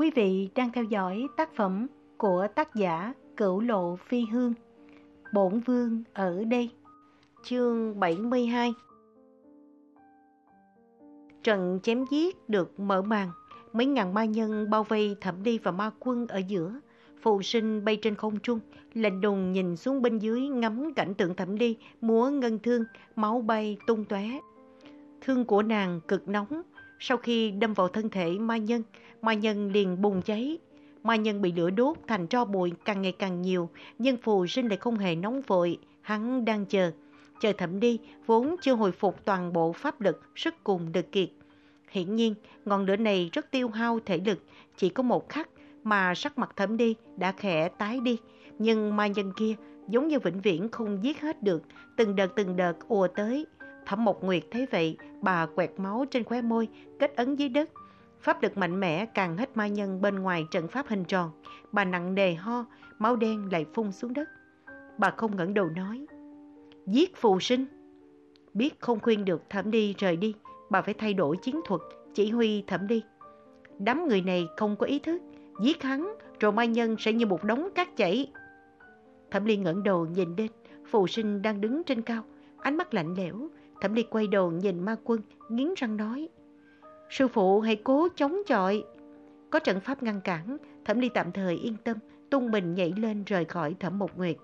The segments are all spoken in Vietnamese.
Quý vị đang theo dõi tác phẩm của tác giả Cửu Lộ Phi Hương. Bổn Vương ở đây. Chương 72 Trận chém giết được mở màn. Mấy ngàn ma nhân bao vây thẩm đi và ma quân ở giữa. Phụ sinh bay trên không trung, lệnh đùng nhìn xuống bên dưới ngắm cảnh tượng thẩm đi, múa ngân thương, máu bay tung tóe. Thương của nàng cực nóng, sau khi đâm vào thân thể ma nhân, ma nhân liền bùng cháy. Ma nhân bị lửa đốt thành tro bụi càng ngày càng nhiều, nhưng phù sinh lại không hề nóng vội, hắn đang chờ. Chờ thẩm đi, vốn chưa hồi phục toàn bộ pháp lực, sức cùng được kiệt. Hiển nhiên, ngọn lửa này rất tiêu hao thể lực, chỉ có một khắc mà sắc mặt thẩm đi đã khẽ tái đi. Nhưng ma nhân kia giống như vĩnh viễn không giết hết được, từng đợt từng đợt ùa tới. Thẩm Mộc Nguyệt thấy vậy, bà quẹt máu trên khóe môi, kết ấn dưới đất. Pháp lực mạnh mẽ càng hết ma nhân bên ngoài trận pháp hình tròn. Bà nặng nề ho, máu đen lại phun xuống đất. Bà không ngẩng đầu nói. Giết phù sinh. Biết không khuyên được thẩm đi rời đi, bà phải thay đổi chiến thuật, chỉ huy thẩm đi. Đám người này không có ý thức, giết hắn, rồi ma nhân sẽ như một đống cát chảy. Thẩm Ly ngẩng đầu nhìn lên, phù sinh đang đứng trên cao, ánh mắt lạnh lẽo. Thẩm Ly quay đầu nhìn ma quân, nghiến răng nói. Sư phụ hãy cố chống chọi. Có trận pháp ngăn cản, Thẩm Ly tạm thời yên tâm, tung mình nhảy lên rời khỏi Thẩm Mộc Nguyệt.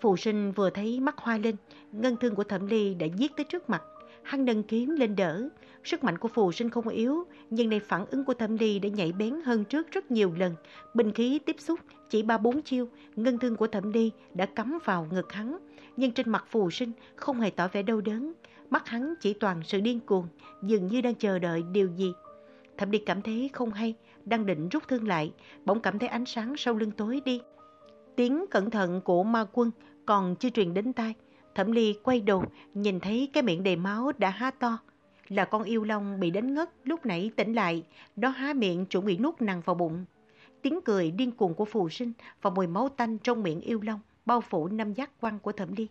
Phụ sinh vừa thấy mắt hoa lên, ngân thương của Thẩm Ly đã giết tới trước mặt. Hắn nâng kiếm lên đỡ. Sức mạnh của phù sinh không yếu, nhưng này phản ứng của Thẩm Ly đã nhảy bén hơn trước rất nhiều lần. Bình khí tiếp xúc chỉ ba bốn chiêu, ngân thương của Thẩm Ly đã cắm vào ngực hắn. Nhưng trên mặt phù sinh không hề tỏ vẻ đau đớn. Mắt hắn chỉ toàn sự điên cuồng, dường như đang chờ đợi điều gì. Thẩm Ly cảm thấy không hay, đang định rút thương lại, bỗng cảm thấy ánh sáng sau lưng tối đi. Tiếng cẩn thận của ma quân còn chưa truyền đến tai. Thẩm Ly quay đầu, nhìn thấy cái miệng đầy máu đã há to. Là con yêu long bị đánh ngất lúc nãy tỉnh lại, đó há miệng chuẩn bị nuốt nằng vào bụng. Tiếng cười điên cuồng của phù sinh và mùi máu tanh trong miệng yêu long bao phủ năm giác quan của Thẩm Ly.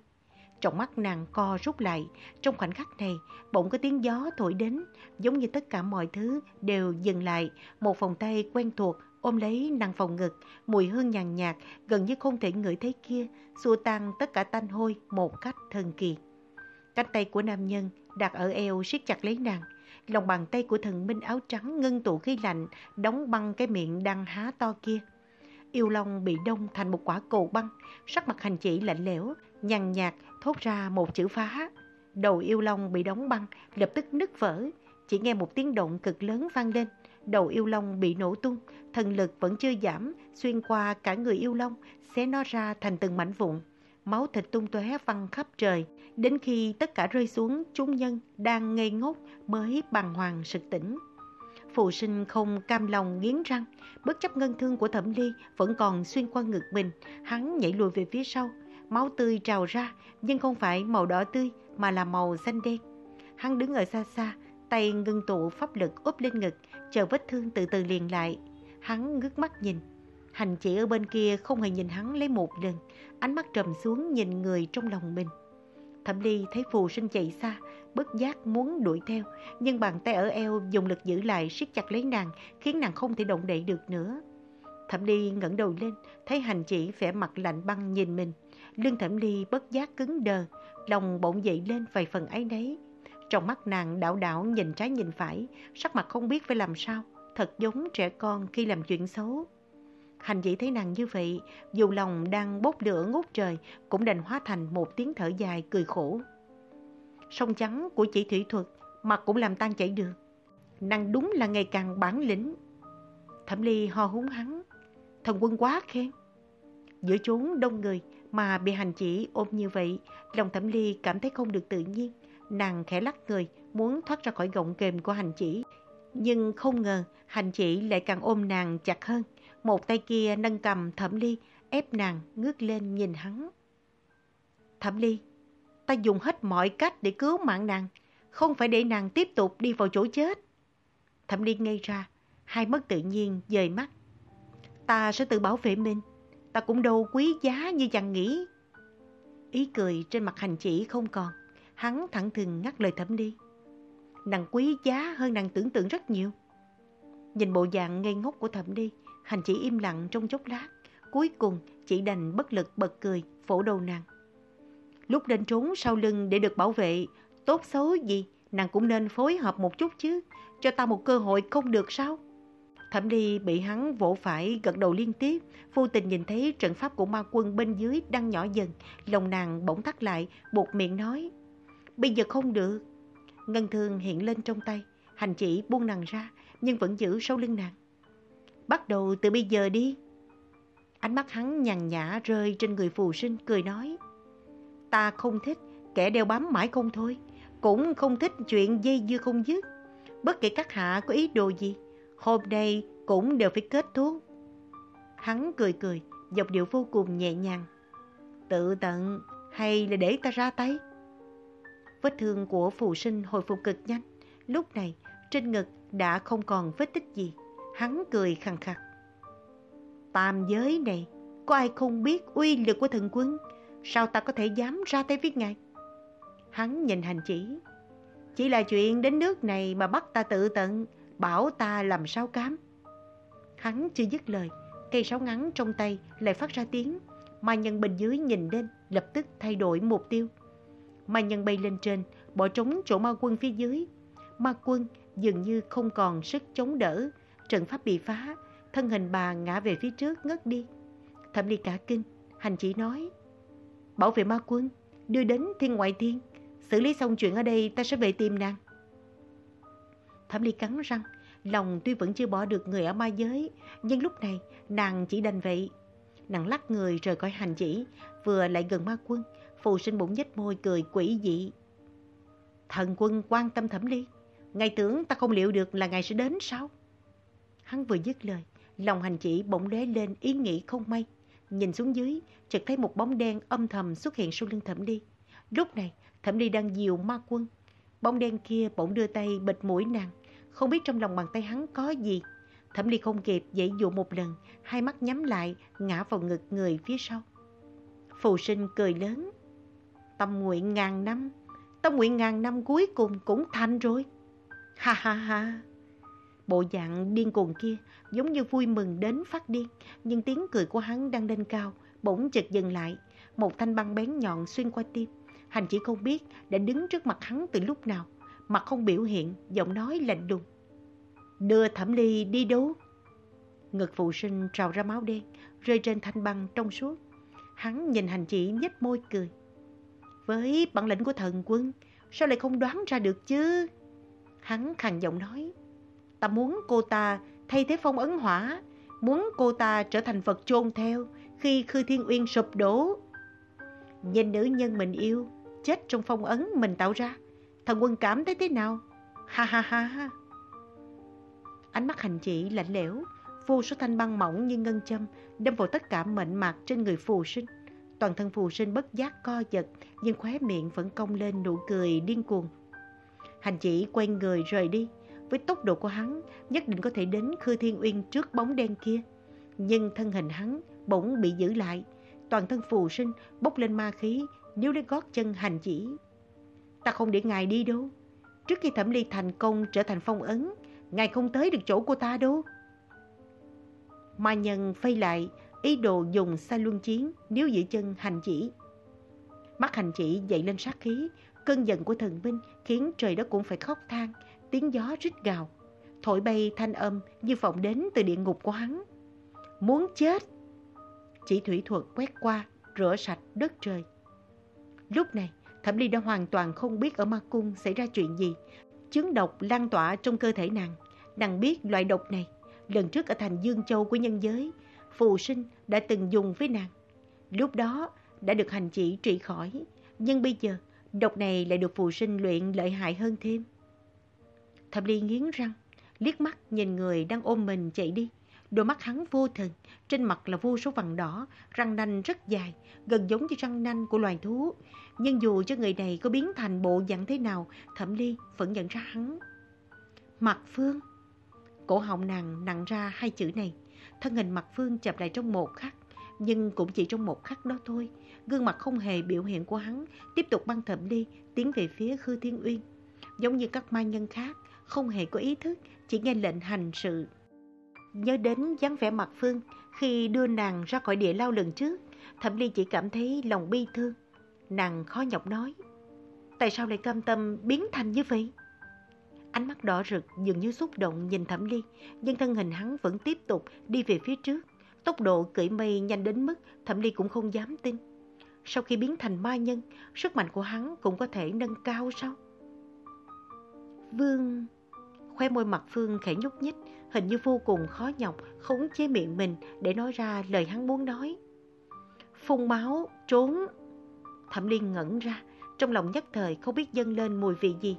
Trong mắt nàng co rút lại, trong khoảnh khắc này, bỗng có tiếng gió thổi đến, giống như tất cả mọi thứ đều dừng lại, một vòng tay quen thuộc ôm lấy nàng phòng ngực, mùi hương nhàn nhạt, gần như không thể ngửi thấy kia, xua tan tất cả tanh hôi một cách thần kỳ. Cánh tay của nam nhân đặt ở eo siết chặt lấy nàng, lòng bàn tay của thần minh áo trắng ngưng tụ khí lạnh, đóng băng cái miệng đang há to kia. Yêu Long bị đông thành một quả cầu băng, sắc mặt hành chỉ lạnh lẽo, nhàn nhạt thốt ra một chữ phá. Đầu Yêu Long bị đóng băng, lập tức nứt vỡ, chỉ nghe một tiếng động cực lớn vang lên. Đầu Yêu Long bị nổ tung, thần lực vẫn chưa giảm, xuyên qua cả người Yêu Long, xé nó ra thành từng mảnh vụn. Máu thịt tung tóe văng khắp trời, đến khi tất cả rơi xuống, chúng nhân đang ngây ngốc mới bàng hoàng sực tỉnh. Phù sinh không cam lòng nghiến răng, bất chấp ngân thương của thẩm ly vẫn còn xuyên qua ngực mình, hắn nhảy lùi về phía sau, máu tươi trào ra, nhưng không phải màu đỏ tươi mà là màu xanh đen. Hắn đứng ở xa xa, tay ngưng tụ pháp lực úp lên ngực, chờ vết thương từ từ liền lại. Hắn ngước mắt nhìn. Hành chỉ ở bên kia không hề nhìn hắn lấy một lần, ánh mắt trầm xuống nhìn người trong lòng mình. Thẩm Ly thấy phù sinh chạy xa, bất giác muốn đuổi theo, nhưng bàn tay ở eo dùng lực giữ lại siết chặt lấy nàng, khiến nàng không thể động đậy được nữa. Thẩm Ly ngẩng đầu lên, thấy hành chỉ vẻ mặt lạnh băng nhìn mình. Lưng Thẩm Ly bất giác cứng đờ, lòng bỗng dậy lên vài phần ấy nấy. Trong mắt nàng đảo đảo nhìn trái nhìn phải, sắc mặt không biết phải làm sao, thật giống trẻ con khi làm chuyện xấu. Hành chỉ thấy nàng như vậy, dù lòng đang bốc lửa ngút trời, cũng đành hóa thành một tiếng thở dài cười khổ. Sông trắng của chị thủy thuật, mặt cũng làm tan chảy được. Nàng đúng là ngày càng bản lĩnh. Thẩm Ly ho húng hắn, thần quân quá khen. Giữa chốn đông người mà bị hành chỉ ôm như vậy, lòng Thẩm Ly cảm thấy không được tự nhiên. Nàng khẽ lắc người, muốn thoát ra khỏi gọng kềm của hành chỉ. Nhưng không ngờ, hành chỉ lại càng ôm nàng chặt hơn. Một tay kia nâng cầm Thẩm Ly, ép nàng ngước lên nhìn hắn. Thẩm Ly, ta dùng hết mọi cách để cứu mạng nàng, không phải để nàng tiếp tục đi vào chỗ chết. Thẩm Ly ngây ra, hai mất tự nhiên dời mắt. Ta sẽ tự bảo vệ mình, ta cũng đâu quý giá như chàng nghĩ. Ý cười trên mặt hành chỉ không còn, hắn thẳng thừng ngắt lời Thẩm Ly. Nàng quý giá hơn nàng tưởng tượng rất nhiều. Nhìn bộ dạng ngây ngốc của thẩm ly, hành chỉ im lặng trong chốc lát. Cuối cùng chỉ đành bất lực bật cười, phổ đầu nàng. Lúc nên trốn sau lưng để được bảo vệ, tốt xấu gì, nàng cũng nên phối hợp một chút chứ. Cho ta một cơ hội không được sao? Thẩm đi bị hắn vỗ phải gật đầu liên tiếp, vô tình nhìn thấy trận pháp của ma quân bên dưới đang nhỏ dần, lòng nàng bỗng tắt lại, buộc miệng nói. Bây giờ không được. Ngân thương hiện lên trong tay, hành chỉ buông nàng ra, nhưng vẫn giữ sau lưng nàng. Bắt đầu từ bây giờ đi. Ánh mắt hắn nhàn nhã rơi trên người phù sinh, cười nói. Ta không thích, kẻ đeo bám mãi không thôi, cũng không thích chuyện dây dưa không dứt. Bất kể các hạ có ý đồ gì, hôm nay cũng đều phải kết thúc. Hắn cười cười, dọc điệu vô cùng nhẹ nhàng. Tự tận hay là để ta ra tay? Vết thương của phù sinh hồi phục cực nhanh. Lúc này, trên ngực đã không còn vết tích gì. Hắn cười khăng khắc Tam giới này, có ai không biết uy lực của thần quân? Sao ta có thể dám ra tay với ngài? Hắn nhìn hành chỉ. Chỉ là chuyện đến nước này mà bắt ta tự tận, bảo ta làm sao cám. Hắn chưa dứt lời, cây sáo ngắn trong tay lại phát ra tiếng. Mà nhân bên dưới nhìn lên, lập tức thay đổi mục tiêu. ma nhân bay lên trên, bỏ trống chỗ ma quân phía dưới. Ma quân dường như không còn sức chống đỡ. Trận pháp bị phá, thân hình bà ngã về phía trước ngất đi. Thẩm ly cả kinh, hành chỉ nói. Bảo vệ ma quân, đưa đến thiên ngoại thiên. Xử lý xong chuyện ở đây ta sẽ về tìm nàng. Thẩm ly cắn răng, lòng tuy vẫn chưa bỏ được người ở ma giới, nhưng lúc này nàng chỉ đành vậy. Nàng lắc người rời khỏi hành chỉ, vừa lại gần ma quân, phù sinh bụng nhếch môi cười quỷ dị. Thần quân quan tâm thẩm ly, ngài tưởng ta không liệu được là ngài sẽ đến sao? Hắn vừa dứt lời, lòng hành chỉ bỗng lóe lên ý nghĩ không may. Nhìn xuống dưới, chợt thấy một bóng đen âm thầm xuất hiện sau lưng thẩm ly. Lúc này, thẩm ly đang dìu ma quân. Bóng đen kia bỗng đưa tay bịt mũi nàng, không biết trong lòng bàn tay hắn có gì. Thẩm ly không kịp dãy dụ một lần, hai mắt nhắm lại, ngã vào ngực người phía sau. Phù sinh cười lớn. Tâm nguyện ngàn năm, tâm nguyện ngàn năm cuối cùng cũng thành rồi. Ha ha ha. Bộ dạng điên cuồng kia giống như vui mừng đến phát điên, nhưng tiếng cười của hắn đang lên cao, bỗng chợt dừng lại. Một thanh băng bén nhọn xuyên qua tim. Hành chỉ không biết đã đứng trước mặt hắn từ lúc nào, mặt không biểu hiện, giọng nói lạnh đùng. Đưa thẩm ly đi đấu. Ngực phụ sinh trào ra máu đen, rơi trên thanh băng trong suốt. Hắn nhìn hành chỉ nhếch môi cười. Với bản lĩnh của thần quân, sao lại không đoán ra được chứ? Hắn khàn giọng nói. Ta muốn cô ta thay thế phong ấn hỏa, muốn cô ta trở thành vật chôn theo khi Khư Thiên Uyên sụp đổ. Nhìn nữ nhân mình yêu, chết trong phong ấn mình tạo ra, thần quân cảm thấy thế nào? Ha ha ha ha. Ánh mắt hành chỉ lạnh lẽo, vô số thanh băng mỏng như ngân châm đâm vào tất cả mệnh mạc trên người phù sinh. Toàn thân phù sinh bất giác co giật, nhưng khóe miệng vẫn cong lên nụ cười điên cuồng. Hành chỉ quay người rời đi. Với tốc độ của hắn, nhất định có thể đến Khư Thiên Uyên trước bóng đen kia. Nhưng thân hình hắn bỗng bị giữ lại. Toàn thân phù sinh bốc lên ma khí, nếu lấy gót chân hành chỉ. Ta không để ngài đi đâu. Trước khi thẩm ly thành công trở thành phong ấn, ngài không tới được chỗ của ta đâu. Ma nhân phay lại, ý đồ dùng xa luân chiến nếu giữ chân hành chỉ. Mắt hành chỉ dậy lên sát khí, cơn giận của thần binh khiến trời đất cũng phải khóc than, tiếng gió rít gào, thổi bay thanh âm như vọng đến từ địa ngục của hắn. Muốn chết! Chỉ thủy thuật quét qua, rửa sạch đất trời. Lúc này, Thẩm Ly đã hoàn toàn không biết ở ma cung xảy ra chuyện gì. Chứng độc lan tỏa trong cơ thể nàng. Nàng biết loại độc này, lần trước ở thành Dương Châu của nhân giới, phù sinh đã từng dùng với nàng. Lúc đó đã được hành chỉ trị khỏi, nhưng bây giờ độc này lại được phù sinh luyện lợi hại hơn thêm. Thẩm Ly nghiến răng, liếc mắt nhìn người đang ôm mình chạy đi. Đôi mắt hắn vô thần, trên mặt là vô số vằn đỏ, răng nanh rất dài, gần giống như răng nanh của loài thú. Nhưng dù cho người này có biến thành bộ dạng thế nào, Thẩm Ly vẫn nhận ra hắn. Mặt Phương Cổ họng nàng nặng ra hai chữ này. Thân hình mặt Phương chập lại trong một khắc, nhưng cũng chỉ trong một khắc đó thôi. Gương mặt không hề biểu hiện của hắn tiếp tục băng Thẩm Ly tiến về phía Khư Thiên Uyên. Giống như các ma nhân khác, không hề có ý thức, chỉ nghe lệnh hành sự Nhớ đến dáng vẻ mặt Phương khi đưa nàng ra khỏi địa lao lần trước, Thẩm Ly chỉ cảm thấy lòng bi thương. Nàng khó nhọc nói, tại sao lại cam tâm biến thành như vậy? Ánh mắt đỏ rực dường như xúc động nhìn Thẩm Ly, nhưng thân hình hắn vẫn tiếp tục đi về phía trước. Tốc độ cưỡi mây nhanh đến mức Thẩm Ly cũng không dám tin. Sau khi biến thành ma nhân, sức mạnh của hắn cũng có thể nâng cao sao? Vương... Khoe môi mặt Phương khẽ nhúc nhích, hình như vô cùng khó nhọc, khống chế miệng mình để nói ra lời hắn muốn nói. Phun máu, trốn. Thẩm Liên ngẩn ra, trong lòng nhất thời không biết dâng lên mùi vị gì.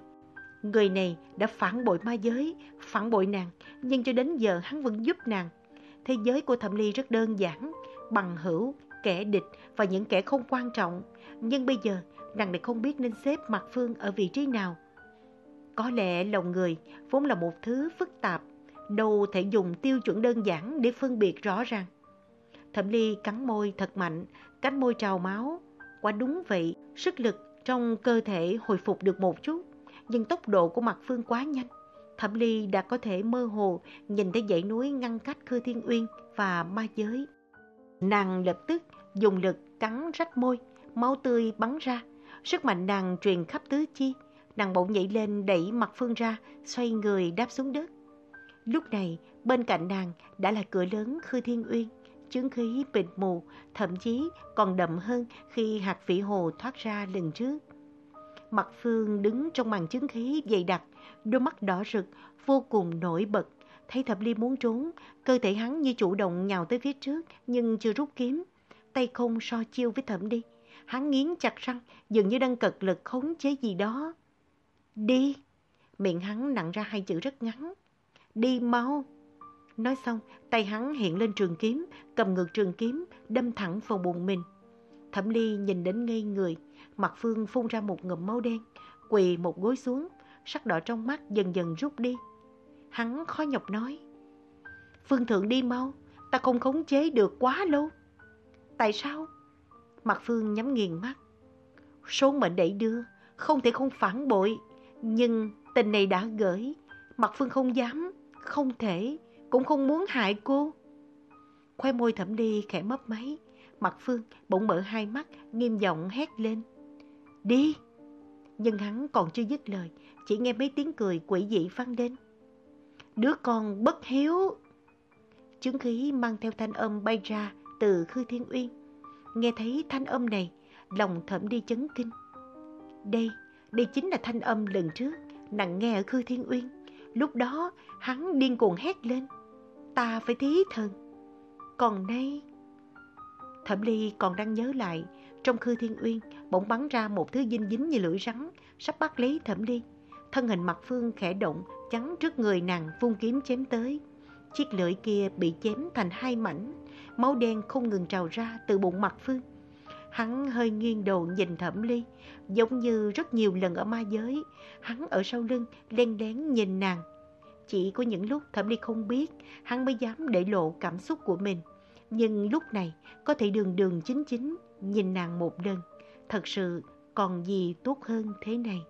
Người này đã phản bội ma giới, phản bội nàng, nhưng cho đến giờ hắn vẫn giúp nàng. Thế giới của Thẩm Ly rất đơn giản, bằng hữu, kẻ địch và những kẻ không quan trọng. Nhưng bây giờ, nàng lại không biết nên xếp mặt Phương ở vị trí nào. Có lẽ lòng người vốn là một thứ phức tạp, đâu thể dùng tiêu chuẩn đơn giản để phân biệt rõ ràng. Thẩm Ly cắn môi thật mạnh, cánh môi trào máu. Quả đúng vậy, sức lực trong cơ thể hồi phục được một chút, nhưng tốc độ của mặt Phương quá nhanh. Thẩm Ly đã có thể mơ hồ nhìn thấy dãy núi ngăn cách Khư Thiên Uyên và ma giới. Nàng lập tức dùng lực cắn rách môi, máu tươi bắn ra. Sức mạnh nàng truyền khắp tứ chi. Nàng bỗng nhảy lên đẩy mặt Phương ra, xoay người đáp xuống đất. Lúc này, bên cạnh nàng đã là cửa lớn Khư Thiên Uyên. Chứng khí bịt mù, thậm chí còn đậm hơn khi hạt vĩ hồ thoát ra lần trước. Mặt Phương đứng trong màn chứng khí dày đặc, đôi mắt đỏ rực, vô cùng nổi bật. Thấy Thập Ly muốn trốn, cơ thể hắn như chủ động nhào tới phía trước nhưng chưa rút kiếm. Tay không so chiêu với Thẩm đi. Hắn nghiến chặt răng, dường như đang cật lực khống chế gì đó. Đi! Miệng hắn nặng ra hai chữ rất ngắn. Đi mau! Nói xong, tay hắn hiện lên trường kiếm, cầm ngược trường kiếm, đâm thẳng vào bụng mình. Thẩm Ly nhìn đến ngây người, mặt Phương phun ra một ngụm máu đen, quỳ một gối xuống, sắc đỏ trong mắt dần dần rút đi. Hắn khó nhọc nói, Phương Thượng đi mau, ta không khống chế được quá lâu. Tại sao? Mặt Phương nhắm nghiền mắt. Số mệnh đẩy đưa, không thể không phản bội. Nhưng tình này đã gửi, Mặt Phương không dám, không thể, cũng không muốn hại cô. Khoe môi thẩm đi khẽ mấp máy, Mặt Phương bỗng mở hai mắt, nghiêm giọng hét lên. Đi! Nhưng hắn còn chưa dứt lời, chỉ nghe mấy tiếng cười quỷ dị vang lên. Đứa con bất hiếu! Chứng khí mang theo thanh âm bay ra từ Khư Thiên Uyên. Nghe thấy thanh âm này, lòng thẩm đi chấn kinh. Đây, đây chính là thanh âm lần trước, nặng nghe ở Khư Thiên Uyên. Lúc đó, hắn điên cuồng hét lên. Ta phải thí thần. Còn nay... Thẩm Ly còn đang nhớ lại, trong Khư Thiên Uyên bỗng bắn ra một thứ dinh dính như lưỡi rắn, sắp bắt lấy Thẩm Ly. Thân hình mặt phương khẽ động, chắn trước người nàng vung kiếm chém tới. Chiếc lưỡi kia bị chém thành hai mảnh, máu đen không ngừng trào ra từ bụng mặt phương. Hắn hơi nghiêng đầu nhìn Thẩm Ly, giống như rất nhiều lần ở ma giới. Hắn ở sau lưng, len lén nhìn nàng. Chỉ có những lúc Thẩm Ly không biết, hắn mới dám để lộ cảm xúc của mình. Nhưng lúc này, có thể đường đường chính chính nhìn nàng một lần. Thật sự, còn gì tốt hơn thế này?